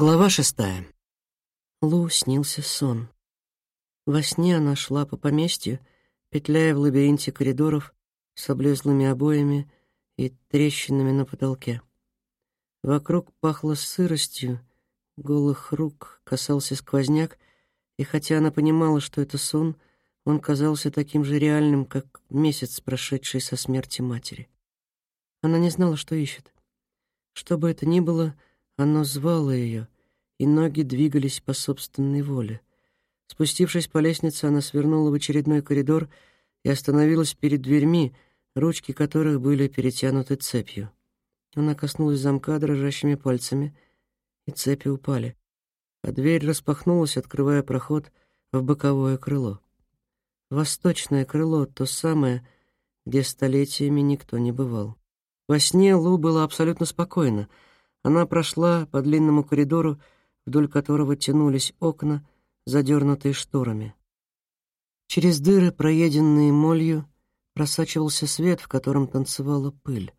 Глава шестая. Лу снился сон. Во сне она шла по поместью, петляя в лабиринте коридоров с облезлыми обоями и трещинами на потолке. Вокруг пахло сыростью, голых рук касался сквозняк, и хотя она понимала, что это сон, он казался таким же реальным, как месяц, прошедший со смерти матери. Она не знала, что ищет. Что бы это ни было — оно звало ее, и ноги двигались по собственной воле. Спустившись по лестнице, она свернула в очередной коридор и остановилась перед дверьми, ручки которых были перетянуты цепью. Она коснулась замка дрожащими пальцами, и цепи упали, а дверь распахнулась, открывая проход в боковое крыло. Восточное крыло, то самое, где столетиями никто не бывал. Во сне Лу было абсолютно спокойно — она прошла по длинному коридору, вдоль которого тянулись окна, задернутые шторами. Через дыры, проеденные молью, просачивался свет, в котором танцевала пыль.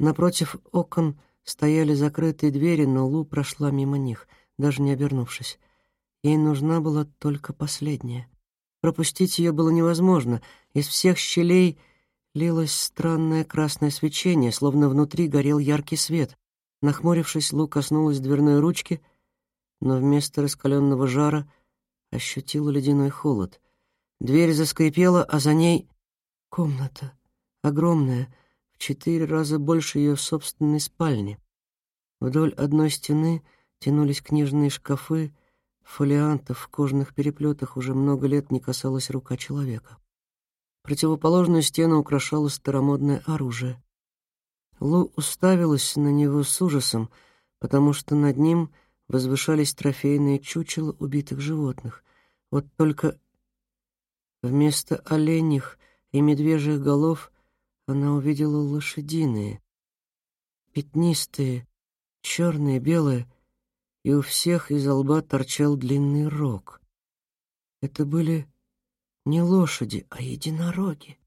Напротив окон стояли закрытые двери, но Лу прошла мимо них, даже не обернувшись. Ей нужна была только последняя. Пропустить ее было невозможно. Из всех щелей лилось странное красное свечение, словно внутри горел яркий свет. Нахмурившись, Лу коснулась дверной ручки, но вместо раскаленного жара ощутила ледяной холод. Дверь заскрипела, а за ней комната, огромная, в четыре раза больше ее собственной спальни. Вдоль одной стены тянулись книжные шкафы, фолиантов в кожаных переплетах уже много лет не касалась рука человека. Противоположную стену украшало старомодное оружие. Лу уставилась на него с ужасом, потому что над ним возвышались трофейные чучела убитых животных. Вот только вместо оленьих и медвежьих голов она увидела лошадиные, пятнистые, черные, белые, и у всех из лба торчал длинный рог. Это были не лошади, а единороги.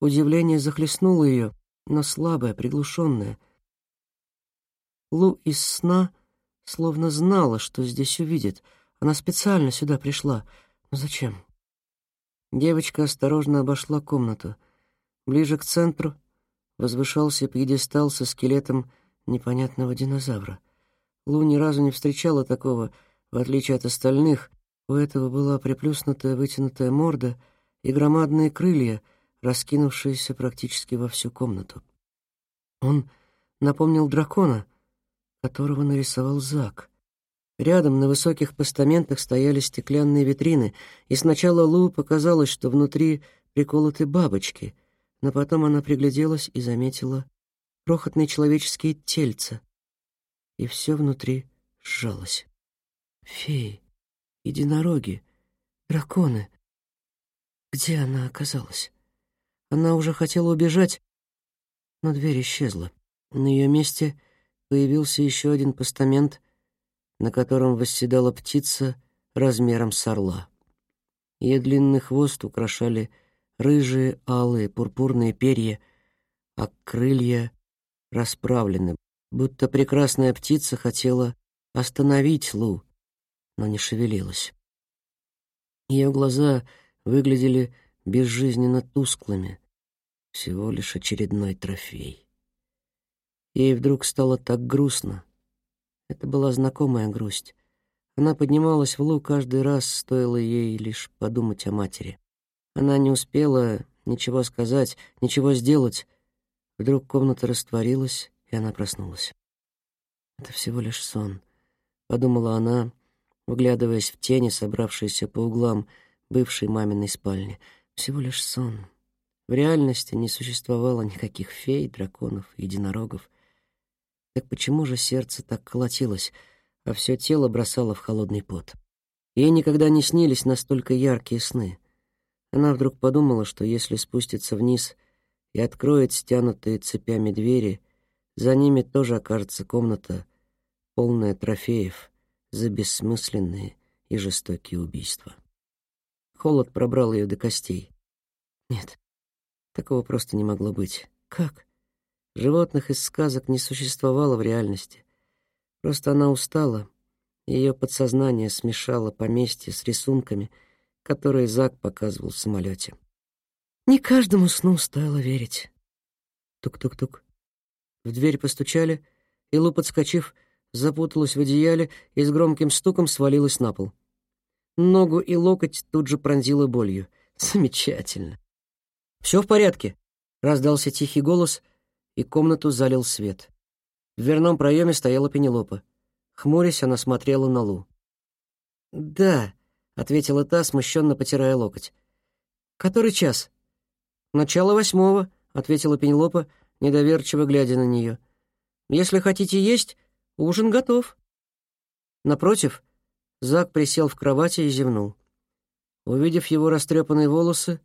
Удивление захлестнуло ее — но слабая, приглушенная. Лу из сна словно знала, что здесь увидит. Она специально сюда пришла. Но зачем? Девочка осторожно обошла комнату. Ближе к центру возвышался пьедестал со скелетом непонятного динозавра. Лу ни разу не встречала такого, в отличие от остальных. У этого была приплюснутая вытянутая морда и громадные крылья — раскинувшиеся практически во всю комнату. Он напомнил дракона, которого нарисовал Зак. Рядом на высоких постаментах стояли стеклянные витрины, и сначала Лу показалось, что внутри приколоты бабочки, но потом она пригляделась и заметила крохотные человеческие тельца, и все внутри сжалось. Феи, единороги, драконы. Где она оказалась? Она уже хотела убежать, но дверь исчезла. На ее месте появился еще один постамент, на котором восседала птица размером с орла. Ее длинный хвост украшали рыжие, алые, пурпурные перья, а крылья расправлены, будто прекрасная птица хотела остановить Лу, но не шевелилась. Ее глаза выглядели безжизненно тусклыми, всего лишь очередной трофей. Ей вдруг стало так грустно. Это была знакомая грусть. Она поднималась в луг каждый раз, стоило ей лишь подумать о матери. Она не успела ничего сказать, ничего сделать. Вдруг комната растворилась, и она проснулась. «Это всего лишь сон», — подумала она, выглядываясь в тени, собравшиеся по углам бывшей маминой спальни — всего лишь сон. В реальности не существовало никаких фей, драконов, единорогов. Так почему же сердце так колотилось, а все тело бросало в холодный пот? Ей никогда не снились настолько яркие сны. Она вдруг подумала, что если спустится вниз и откроет стянутые цепями двери, за ними тоже окажется комната, полная трофеев за бессмысленные и жестокие убийства. Холод пробрал ее до костей. Нет, такого просто не могло быть. Как? Животных из сказок не существовало в реальности. Просто она устала Ее подсознание смешало поместье с рисунками, которые Зак показывал в самолете. Не каждому сну стоило верить. Тук-тук-тук. В дверь постучали, и Лу, подскочив, запуталась в одеяле и с громким стуком свалилась на пол. Ногу и локоть тут же пронзила болью. Замечательно. «Все в порядке», — раздался тихий голос, и комнату залил свет. В дверном проеме стояла Пенелопа. Хмурясь, она смотрела на Лу. «Да», — ответила та, смущенно потирая локоть. «Который час?» «Начало восьмого», — ответила Пенелопа, недоверчиво глядя на нее. «Если хотите есть, ужин готов». Напротив, Зак присел в кровати и зевнул. Увидев его растрепанные волосы,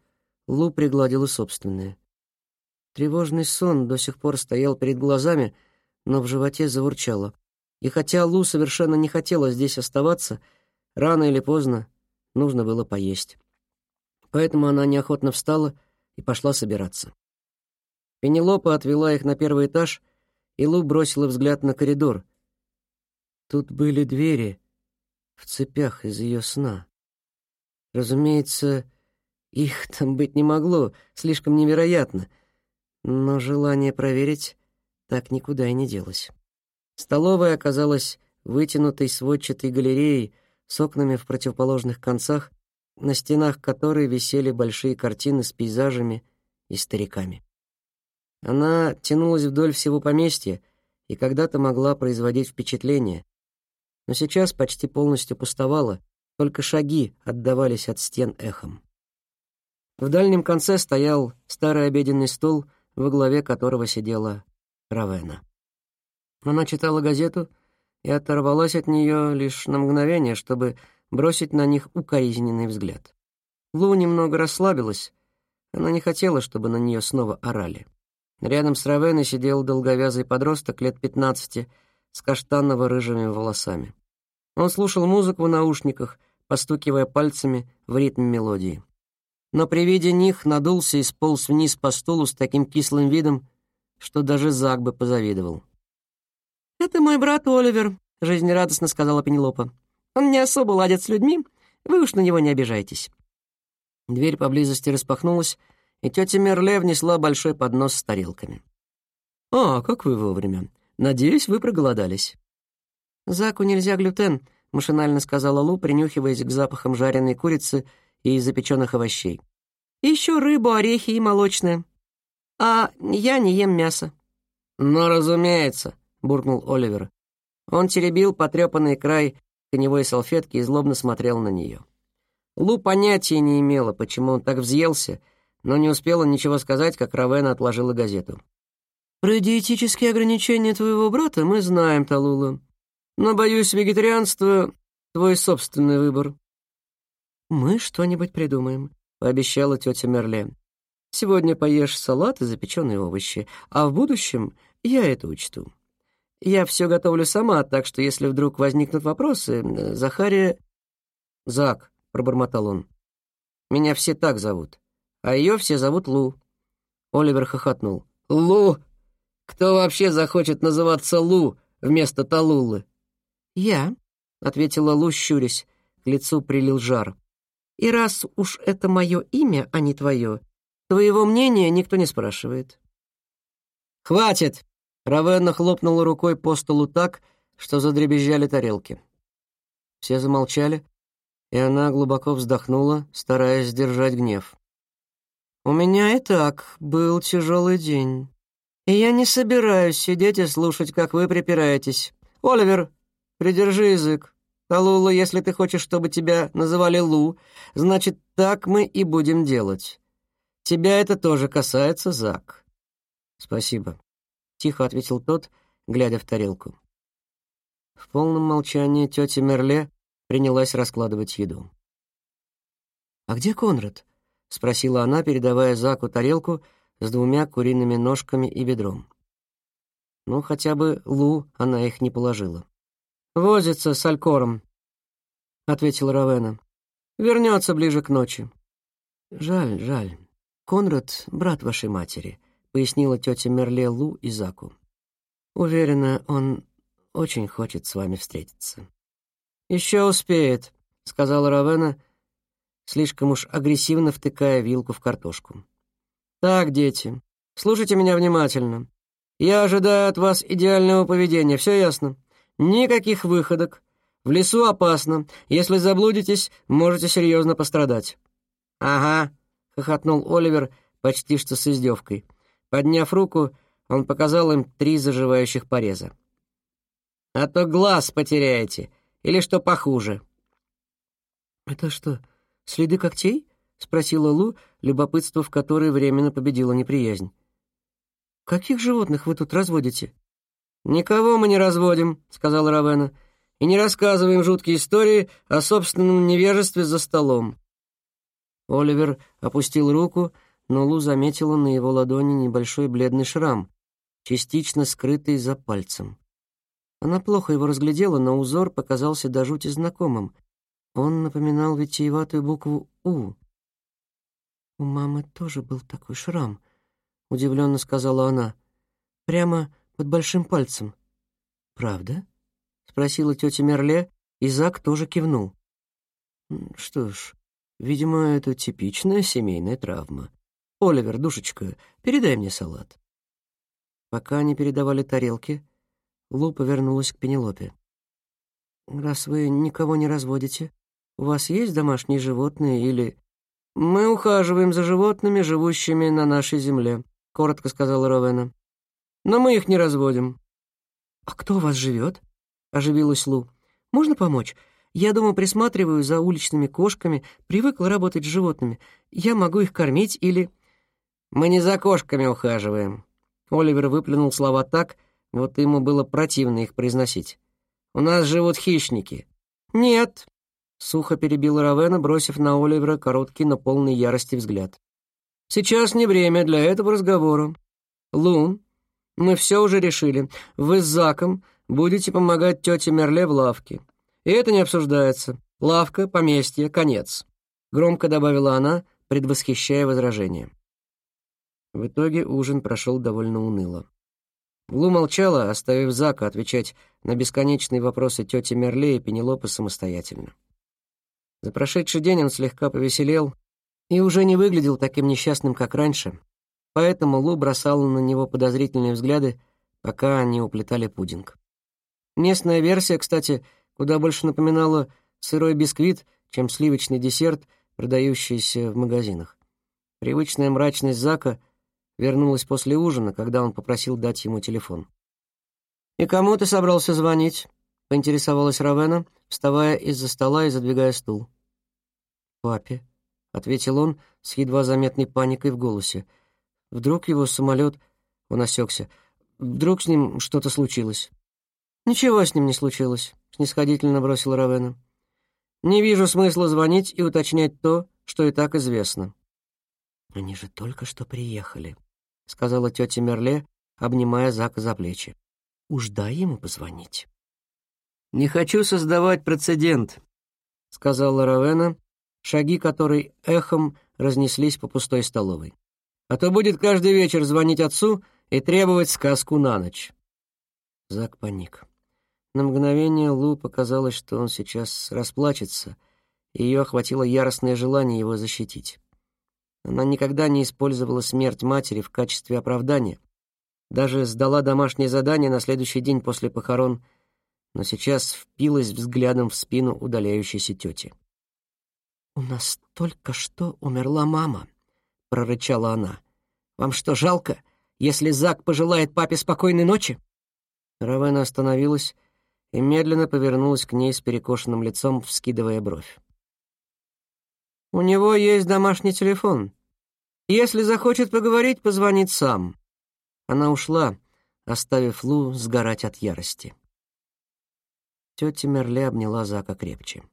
Лу пригладила собственные. Тревожный сон до сих пор стоял перед глазами, но в животе заурчало. И хотя Лу совершенно не хотела здесь оставаться, рано или поздно нужно было поесть. Поэтому она неохотно встала и пошла собираться. Пенелопа отвела их на первый этаж, и Лу бросила взгляд на коридор. Тут были двери, в цепях из ее сна. Разумеется, их там быть не могло, слишком невероятно, но желание проверить так никуда и не делось. Столовая оказалась вытянутой сводчатой галереей с окнами в противоположных концах, на стенах которой висели большие картины с пейзажами и стариками. Она тянулась вдоль всего поместья и когда-то могла производить впечатление, но сейчас почти полностью пустовала, только шаги отдавались от стен эхом. В дальнем конце стоял старый обеденный стол, во главе которого сидела Равена. Она читала газету и оторвалась от нее лишь на мгновение, чтобы бросить на них укоризненный взгляд. Лу немного расслабилась, она не хотела, чтобы на нее снова орали. Рядом с Равеной сидел долговязый подросток лет пятнадцати с каштаново-рыжими волосами. Он слушал музыку в наушниках, постукивая пальцами в ритм мелодии. Но при виде них надулся и сполз вниз по стулу с таким кислым видом, что даже Зак бы позавидовал. «Это мой брат Оливер», — жизнерадостно сказала Пенелопа. «Он не особо ладит с людьми, вы уж на него не обижайтесь». Дверь поблизости распахнулась, и тетя Мерле внесла большой поднос с тарелками. «А, как вы вовремя. Надеюсь, вы проголодались». «Заку нельзя глютен», — машинально сказала Лу, принюхиваясь к запахам жареной курицы и запеченных овощей. «И еще рыбу, орехи и молочное. А я не ем мясо». «Ну, разумеется», — буркнул Оливер. Он теребил потрепанный край коневой салфетки и злобно смотрел на нее. Лу понятия не имела, почему он так взъелся, но не успела ничего сказать, как Равена отложила газету. «Про диетические ограничения твоего брата мы знаем, Талула. Но, боюсь, вегетарианство — твой собственный выбор». «Мы что-нибудь придумаем», — пообещала тетя Мерле. «Сегодня поешь салат и запеченные овощи, а в будущем я это учту. Я все готовлю сама, так что если вдруг возникнут вопросы, Захария...» «Зак», — пробормотал он, — «меня все так зовут, а ее все зовут Лу». Оливер хохотнул. «Лу? Кто вообще захочет называться Лу вместо Талулы?» «Я», — ответила Лу, щурясь, к лицу прилил жар. «И раз уж это мое имя, а не твое, твоего мнения никто не спрашивает». «Хватит!» — Равенна хлопнула рукой по столу так, что задребезжали тарелки. Все замолчали, и она глубоко вздохнула, стараясь сдержать гнев. «У меня и так был тяжелый день, и я не собираюсь сидеть и слушать, как вы припираетесь. Оливер, Придержи язык. Талула, если ты хочешь, чтобы тебя называли Лу, значит, так мы и будем делать. Тебя это тоже касается, Зак. Спасибо, тихо ответил тот, глядя в тарелку. В полном молчании тетя Мерле принялась раскладывать еду. «А где Конрад?» — спросила она, передавая Заку тарелку с двумя куриными ножками и бедром. Ну, хотя бы Лу она их не положила. «Возится с Алькором», — ответил Равена. «Вернется ближе к ночи». «Жаль, жаль. Конрад — брат вашей матери», — пояснила тетя Мерле Лу и Заку. «Уверена, он очень хочет с вами встретиться». «Еще успеет», — сказала Равена, слишком уж агрессивно втыкая вилку в картошку. «Так, дети, слушайте меня внимательно. Я ожидаю от вас идеального поведения, все ясно? Никаких выходок. В лесу опасно. Если заблудитесь, можете серьезно пострадать». «Ага», — хохотнул Оливер почти что с издевкой. Подняв руку, он показал им три заживающих пореза. «А то глаз потеряете, или что похуже». «Это что, следы когтей?» — спросила Лу, любопытство в которой временно победило неприязнь. «Каких животных вы тут разводите?» «Никого мы не разводим», — сказал Равена, «и не рассказываем жуткие истории о собственном невежестве за столом». Оливер опустил руку, но Лу заметила на его ладони небольшой бледный шрам, частично скрытый за пальцем. Она плохо его разглядела, но узор показался до жути знакомым. Он напоминал витиеватую букву «У». «У мамы тоже был такой шрам», — удивленно сказала она. «Прямо под большим пальцем». «Правда?» — спросила тетя Мерле, и Зак тоже кивнул. «Что ж, видимо, это типичная семейная травма. Оливер, душечка, передай мне салат». Пока они передавали тарелки, Лу повернулась к Пенелопе. «Раз вы никого не разводите, у вас есть домашние животные или...» «Мы ухаживаем за животными, живущими на нашей земле», — коротко сказала Ровена. «Но мы их не разводим». «А кто у вас живет?» — оживилась Лу. «Можно помочь? Я дома присматриваю за уличными кошками, привыкла работать с животными. Я могу их кормить или...» «Мы не за кошками ухаживаем». Оливер выплюнул слова так, вот ему было противно их произносить. «У нас живут хищники». «Нет», — сухо перебил Равена, бросив на Оливера короткий, но полный ярости взгляд. «Сейчас не время для этого разговора. Лу, мы все уже решили. Вы с Заком будете помогать тете Мерле в лавке. И это не обсуждается. Лавка, поместье, конец», — громко добавила она, предвосхищая возражение. В итоге ужин прошел довольно уныло. Лу молчала, оставив Зака отвечать на бесконечные вопросы тети Мерле и Пенелопы самостоятельно. За прошедший день он слегка повеселел и уже не выглядел таким несчастным, как раньше, поэтому Лу бросала на него подозрительные взгляды, пока они уплетали пудинг. Местная версия, кстати, куда больше напоминала сырой бисквит, чем сливочный десерт, продающийся в магазинах. Привычная мрачность Зака — вернулась после ужина, когда он попросил дать ему телефон. «И кому ты собрался звонить?» — поинтересовалась Равена, вставая из-за стола и задвигая стул. «Папе», — ответил он с едва заметной паникой в голосе. «Вдруг его самолет...» — он осекся. «Вдруг с ним что-то случилось?» «Ничего с ним не случилось», — снисходительно бросила Равена. «Не вижу смысла звонить и уточнять то, что и так известно». «Они же только что приехали», — сказала тетя Мерле, обнимая Зака за плечи. «Уж дай ему позвонить». «Не хочу создавать прецедент», — сказала Равена, шаги которой эхом разнеслись по пустой столовой. «А то будет каждый вечер звонить отцу и требовать сказку на ночь». Зак паник. На мгновение Лу показалось, что он сейчас расплачется, и ее охватило яростное желание его защитить. Она никогда не использовала смерть матери в качестве оправдания. Даже сдала домашнее задание на следующий день после похорон, но сейчас впилась взглядом в спину удаляющейся тети. «У нас только что умерла мама», — прорычала она. «Вам что, жалко, если Зак пожелает папе спокойной ночи?» Равена остановилась и медленно повернулась к ней с перекошенным лицом, вскидывая бровь. У него есть домашний телефон. Если захочет поговорить, позвонит сам». Она ушла, оставив Лу сгорать от ярости. Тетя Мерле обняла Зака крепче.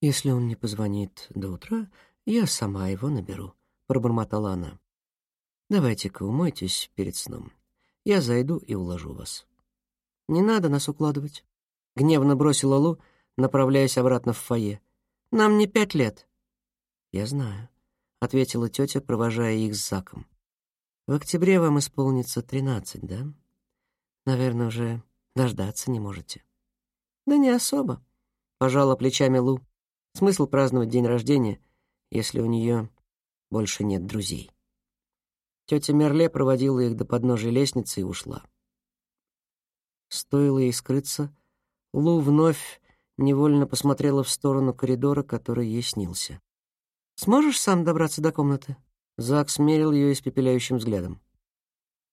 «Если он не позвонит до утра, я сама его наберу», — пробормотала она. «Давайте-ка умойтесь перед сном. Я зайду и уложу вас». «Не надо нас укладывать», — гневно бросила Лу, направляясь обратно в фойе. «Нам не пять лет». «Я знаю», — ответила тетя, провожая их с Заком. «В октябре вам исполнится тринадцать, да? Наверное, уже дождаться не можете». «Да не особо», — пожала плечами Лу. «Смысл праздновать день рождения, если у нее больше нет друзей?» Тетя Мерле проводила их до подножия лестницы и ушла. Стоило ей скрыться, Лу вновь невольно посмотрела в сторону коридора, который ей снился. «Сможешь сам добраться до комнаты?» Зак смерил ее испепеляющим взглядом.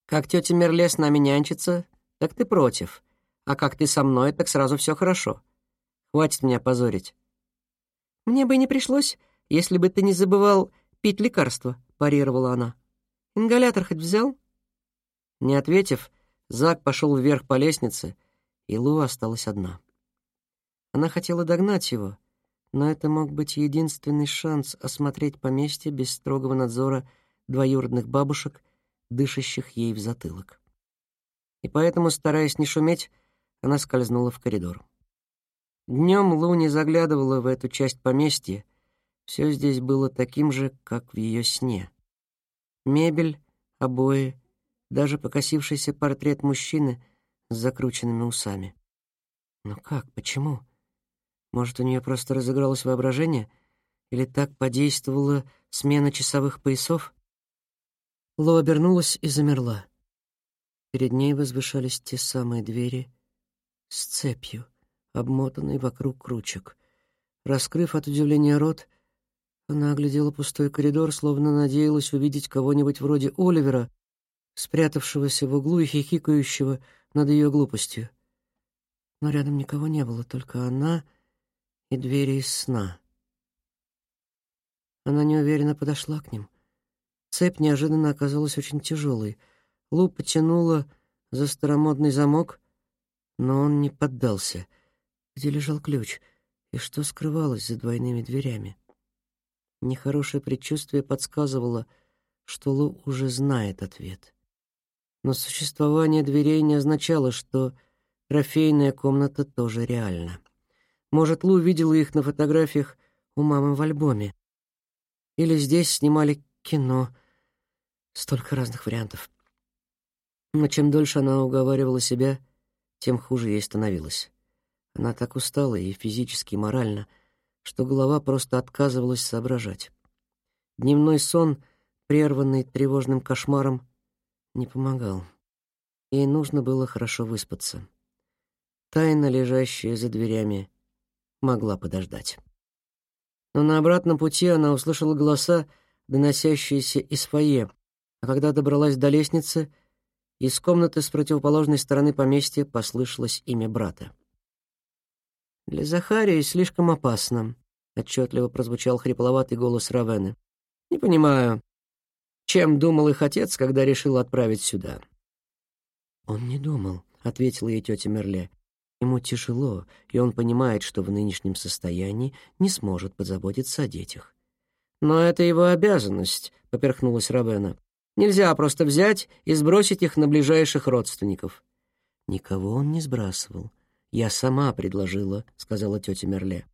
«Как тетя Мерле с нами нянчится, так ты против. А как ты со мной, так сразу все хорошо. Хватит меня позорить». «Мне бы не пришлось, если бы ты не забывал пить лекарства», — парировала она. «Ингалятор хоть взял?» Не ответив, Зак пошел вверх по лестнице, и Лу осталась одна. Она хотела догнать его, но это мог быть единственный шанс осмотреть поместье без строгого надзора двоюродных бабушек, дышащих ей в затылок. И поэтому, стараясь не шуметь, она скользнула в коридор. Днем Лу не заглядывала в эту часть поместья, все здесь было таким же, как в ее сне. Мебель, обои, даже покосившийся портрет мужчины с закрученными усами. Но как, почему? Может, у нее просто разыгралось воображение? Или так подействовала смена часовых поясов? Ло обернулась и замерла. Перед ней возвышались те самые двери с цепью, обмотанной вокруг ручек. Раскрыв от удивления рот, она оглядела пустой коридор, словно надеялась увидеть кого-нибудь вроде Оливера, спрятавшегося в углу и хихикающего над ее глупостью. Но рядом никого не было, только она и двери из сна. Она неуверенно подошла к ним. Цепь неожиданно оказалась очень тяжелой. Лу потянула за старомодный замок, но он не поддался. Где лежал ключ? И что скрывалось за двойными дверями? Нехорошее предчувствие подсказывало, что Лу уже знает ответ. Но существование дверей не означало, что трофейная комната тоже реальна. Может, Лу видела их на фотографиях у мамы в альбоме. Или здесь снимали кино. Столько разных вариантов. Но чем дольше она уговаривала себя, тем хуже ей становилось. Она так устала и физически, и морально, что голова просто отказывалась соображать. Дневной сон, прерванный тревожным кошмаром, не помогал. Ей нужно было хорошо выспаться. Тайна, лежащая за дверями, могла подождать. Но на обратном пути она услышала голоса, доносящиеся из фойе, а когда добралась до лестницы, из комнаты с противоположной стороны поместья послышалось имя брата. «Для Захарии слишком опасно», — отчетливо прозвучал хрипловатый голос Равены. «Не понимаю, чем думал их отец, когда решил отправить сюда?» «Он не думал», — ответила ей тетя Мерле. Ему тяжело, и он понимает, что в нынешнем состоянии не сможет позаботиться о детях. «Но это его обязанность», — поперхнулась Равена. «Нельзя просто взять и сбросить их на ближайших родственников». «Никого он не сбрасывал. Я сама предложила», — сказала тетя Мерле.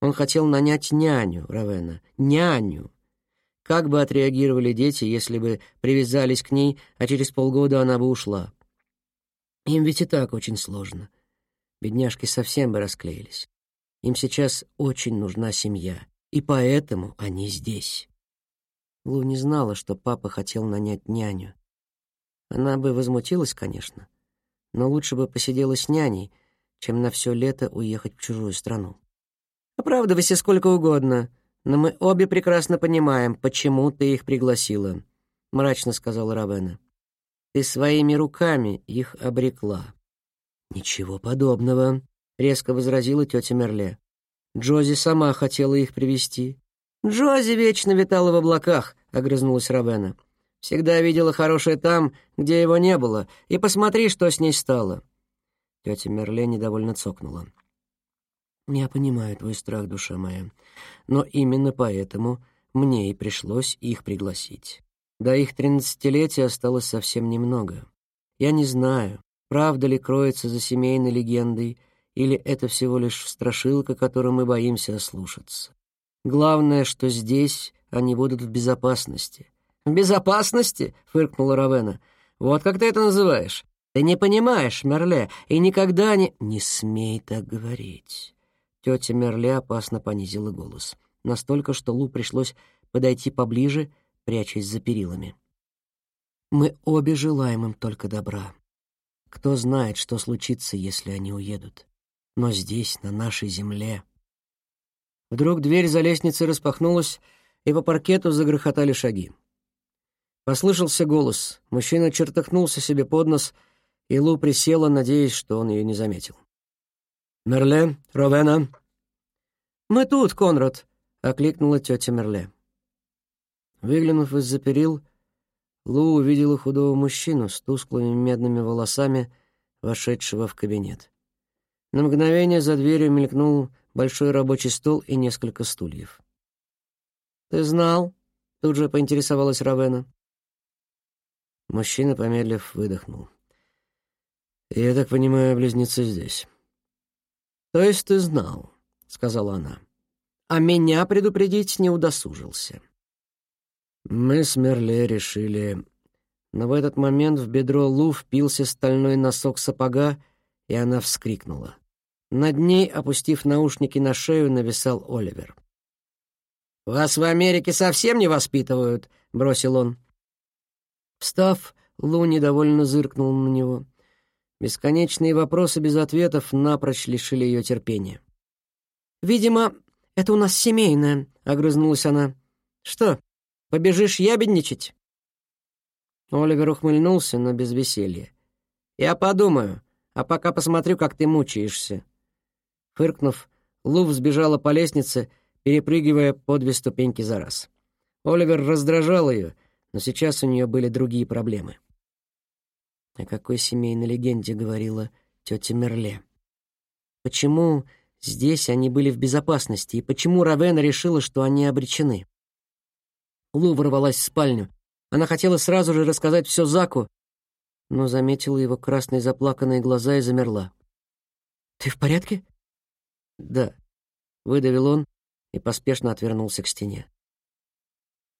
«Он хотел нанять няню, Равена, няню. Как бы отреагировали дети, если бы привязались к ней, а через полгода она бы ушла? Им ведь и так очень сложно. Бедняжки совсем бы расклеились. Им сейчас очень нужна семья, и поэтому они здесь. Лу не знала, что папа хотел нанять няню. Она бы возмутилась, конечно, но лучше бы посидела с няней, чем на все лето уехать в чужую страну. «Оправдывайся сколько угодно, но мы обе прекрасно понимаем, почему ты их пригласила», — мрачно сказала Равена. «Ты своими руками их обрекла. «Ничего подобного», — резко возразила тетя Мерле. «Джози сама хотела их привести. «Джози вечно витала в облаках», — огрызнулась Равена. «Всегда видела хорошее там, где его не было, и посмотри, что с ней стало». Тетя Мерле недовольно цокнула. «Я понимаю твой страх, душа моя, но именно поэтому мне и пришлось их пригласить. До их тринадцатилетия осталось совсем немного. Я не знаю, Правда ли кроется за семейной легендой, или это всего лишь страшилка, которой мы боимся ослушаться? Главное, что здесь они будут в безопасности. «В безопасности?» — фыркнула Равена. «Вот как ты это называешь? Ты не понимаешь, Мерле, и никогда не...» «Не смей так говорить». Тетя Мерле опасно понизила голос. Настолько, что Лу пришлось подойти поближе, прячась за перилами. «Мы обе желаем им только добра. Кто знает, что случится, если они уедут. Но здесь, на нашей земле...» Вдруг дверь за лестницей распахнулась, и по паркету загрохотали шаги. Послышался голос. Мужчина чертыхнулся себе под нос, и Лу присела, надеясь, что он ее не заметил. «Мерле, Ровена!» «Мы тут, Конрад!» — окликнула тетя Мерле. Выглянув из-за перил, Лу увидела худого мужчину с тусклыми медными волосами, вошедшего в кабинет. На мгновение за дверью мелькнул большой рабочий стол и несколько стульев. «Ты знал?» — тут же поинтересовалась Равена. Мужчина, помедлив, выдохнул. «Я так понимаю, близнецы здесь». «То есть ты знал?» — сказала она. «А меня предупредить не удосужился». Мы с Мерле решили... Но в этот момент в бедро Лу впился стальной носок сапога, и она вскрикнула. Над ней, опустив наушники на шею, нависал Оливер. «Вас в Америке совсем не воспитывают», — бросил он. Встав, Лу недовольно зыркнул на него. Бесконечные вопросы без ответов напрочь лишили ее терпения. «Видимо, это у нас семейное», — огрызнулась она. «Что, побежишь ябедничать?» Оливер ухмыльнулся, но без веселья. «Я подумаю, а пока посмотрю, как ты мучаешься». Фыркнув, Лу взбежала по лестнице, перепрыгивая по две ступеньки за раз. Оливер раздражал ее, но сейчас у нее были другие проблемы. О какой семейной легенде говорила тетя Мерле? Почему здесь они были в безопасности, и почему Равена решила, что они обречены? Лу ворвалась в спальню. Она хотела сразу же рассказать все Заку, но заметила его красные заплаканные глаза и замерла. «Ты в порядке?» «Да», — выдавил он и поспешно отвернулся к стене.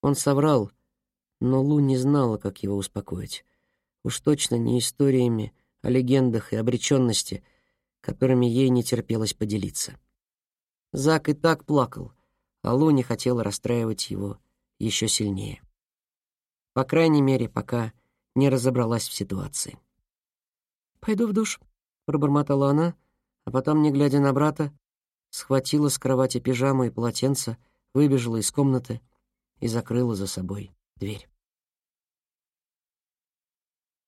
Он соврал, но Лу не знала, как его успокоить. Уж точно не историями о легендах и обреченности, которыми ей не терпелось поделиться. Зак и так плакал, а Лу не хотела расстраивать его еще сильнее. По крайней мере, пока не разобралась в ситуации. «Пойду в душ», — пробормотала она, а потом, не глядя на брата, схватила с кровати пижаму и полотенце, выбежала из комнаты и закрыла за собой дверь.